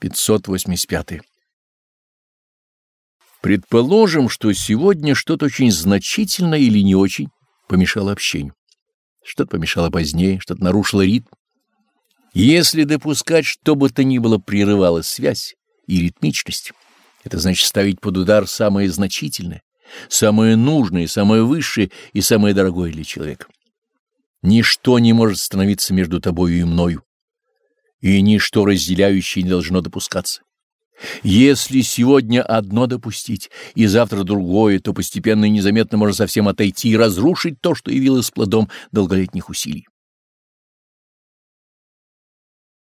585. Предположим, что сегодня что-то очень значительное или не очень помешало общению. Что-то помешало позднее, что-то нарушило ритм. Если допускать, что бы то ни было прерывало связь и ритмичность, это значит ставить под удар самое значительное, самое нужное, самое высшее и самое дорогое для человека. Ничто не может становиться между тобою и мною, и ничто разделяющее не должно допускаться. Если сегодня одно допустить и завтра другое, то постепенно и незаметно можно совсем отойти и разрушить то, что явилось плодом долголетних усилий.